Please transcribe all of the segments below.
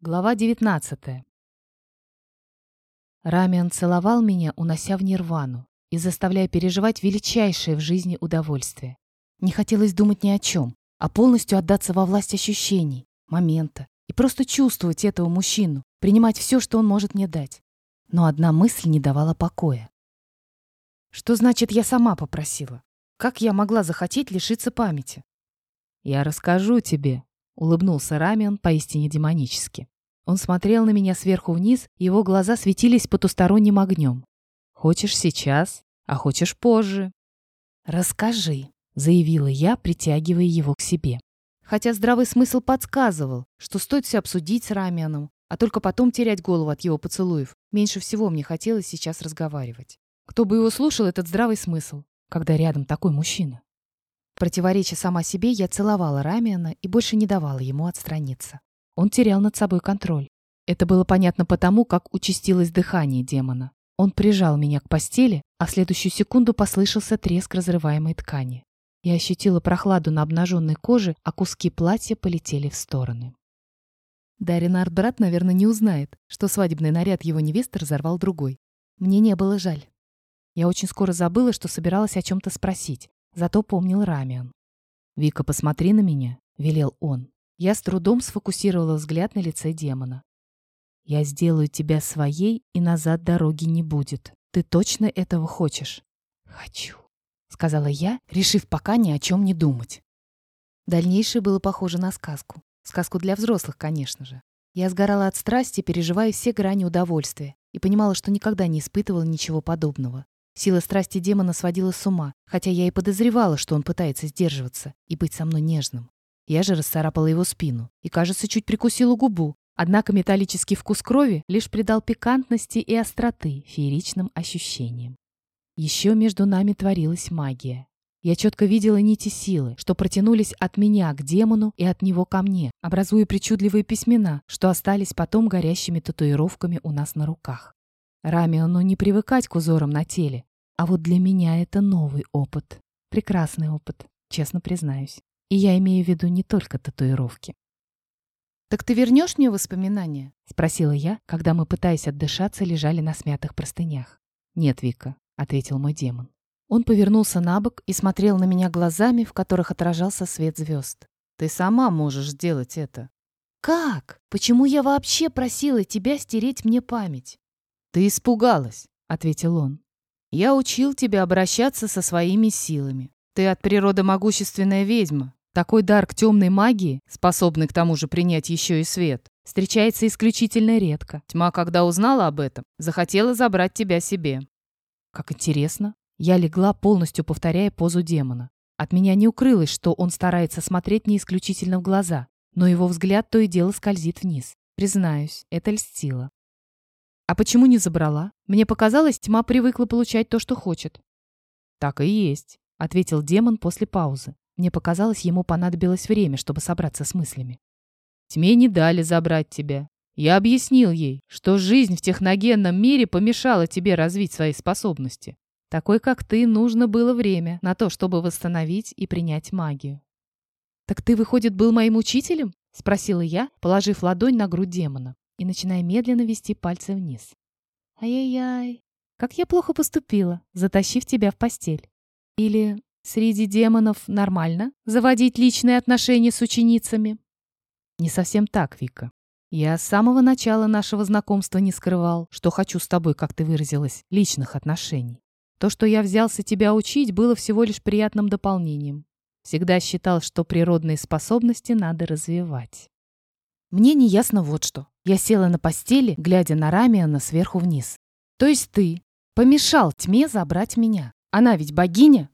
Глава 19. Рамиан целовал меня, унося в нирвану и заставляя переживать величайшее в жизни удовольствие. Не хотелось думать ни о чем, а полностью отдаться во власть ощущений, момента и просто чувствовать этого мужчину, принимать все, что он может мне дать. Но одна мысль не давала покоя. Что значит «я сама попросила»? Как я могла захотеть лишиться памяти? «Я расскажу тебе», Улыбнулся Рамиан поистине демонически. Он смотрел на меня сверху вниз, его глаза светились потусторонним огнем. «Хочешь сейчас, а хочешь позже?» «Расскажи», — заявила я, притягивая его к себе. Хотя здравый смысл подсказывал, что стоит все обсудить с Рамианом, а только потом терять голову от его поцелуев. Меньше всего мне хотелось сейчас разговаривать. Кто бы его слушал, этот здравый смысл, когда рядом такой мужчина? Противореча сама себе, я целовала Рамиана и больше не давала ему отстраниться. Он терял над собой контроль. Это было понятно потому, как участилось дыхание демона. Он прижал меня к постели, а в следующую секунду послышался треск разрываемой ткани. Я ощутила прохладу на обнаженной коже, а куски платья полетели в стороны. Дарин Артбрат, наверное, не узнает, что свадебный наряд его невесты разорвал другой. Мне не было жаль. Я очень скоро забыла, что собиралась о чем-то спросить, Зато помнил Рамиан. «Вика, посмотри на меня», — велел он. Я с трудом сфокусировала взгляд на лице демона. «Я сделаю тебя своей, и назад дороги не будет. Ты точно этого хочешь?» «Хочу», — сказала я, решив пока ни о чем не думать. Дальнейшее было похоже на сказку. Сказку для взрослых, конечно же. Я сгорала от страсти, переживая все грани удовольствия, и понимала, что никогда не испытывала ничего подобного. Сила страсти демона сводила с ума, хотя я и подозревала, что он пытается сдерживаться и быть со мной нежным. Я же расцарапала его спину и, кажется, чуть прикусила губу, однако металлический вкус крови лишь придал пикантности и остроты фееричным ощущениям. Еще между нами творилась магия. Я четко видела нити силы, что протянулись от меня к демону и от него ко мне, образуя причудливые письмена, что остались потом горящими татуировками у нас на руках. Рамиону не привыкать к узорам на теле, а вот для меня это новый опыт. Прекрасный опыт, честно признаюсь. И я имею в виду не только татуировки. «Так ты вернешь мне воспоминания?» — спросила я, когда мы, пытаясь отдышаться, лежали на смятых простынях. «Нет, Вика», — ответил мой демон. Он повернулся на бок и смотрел на меня глазами, в которых отражался свет звезд. «Ты сама можешь сделать это». «Как? Почему я вообще просила тебя стереть мне память?» «Ты испугалась», — ответил он. Я учил тебя обращаться со своими силами. Ты от природы могущественная ведьма. Такой дар к темной магии, способный к тому же принять еще и свет, встречается исключительно редко. Тьма, когда узнала об этом, захотела забрать тебя себе. Как интересно. Я легла, полностью повторяя позу демона. От меня не укрылось, что он старается смотреть не исключительно в глаза, но его взгляд то и дело скользит вниз. Признаюсь, это льстило. А почему не забрала? Мне показалось, тьма привыкла получать то, что хочет. Так и есть, ответил демон после паузы. Мне показалось, ему понадобилось время, чтобы собраться с мыслями. Тьме не дали забрать тебя. Я объяснил ей, что жизнь в техногенном мире помешала тебе развить свои способности. Такой, как ты, нужно было время на то, чтобы восстановить и принять магию. «Так ты, выходит, был моим учителем?» — спросила я, положив ладонь на грудь демона и начиная медленно вести пальцы вниз. Ай-яй-яй, как я плохо поступила, затащив тебя в постель. Или среди демонов нормально заводить личные отношения с ученицами? Не совсем так, Вика. Я с самого начала нашего знакомства не скрывал, что хочу с тобой, как ты выразилась, личных отношений. То, что я взялся тебя учить, было всего лишь приятным дополнением. Всегда считал, что природные способности надо развивать. Мне не ясно вот что. Я села на постели, глядя на Рамиана сверху вниз. То есть ты помешал тьме забрать меня. Она ведь богиня?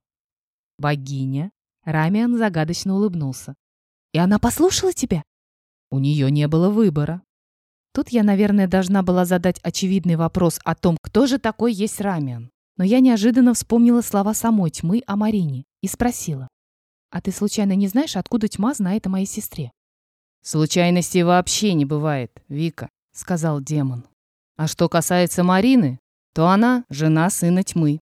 Богиня? Рамиан загадочно улыбнулся. И она послушала тебя? У нее не было выбора. Тут я, наверное, должна была задать очевидный вопрос о том, кто же такой есть Рамиан. Но я неожиданно вспомнила слова самой тьмы о Марине и спросила. «А ты случайно не знаешь, откуда тьма знает о моей сестре?» «Случайностей вообще не бывает, Вика», — сказал демон. «А что касается Марины, то она жена сына тьмы.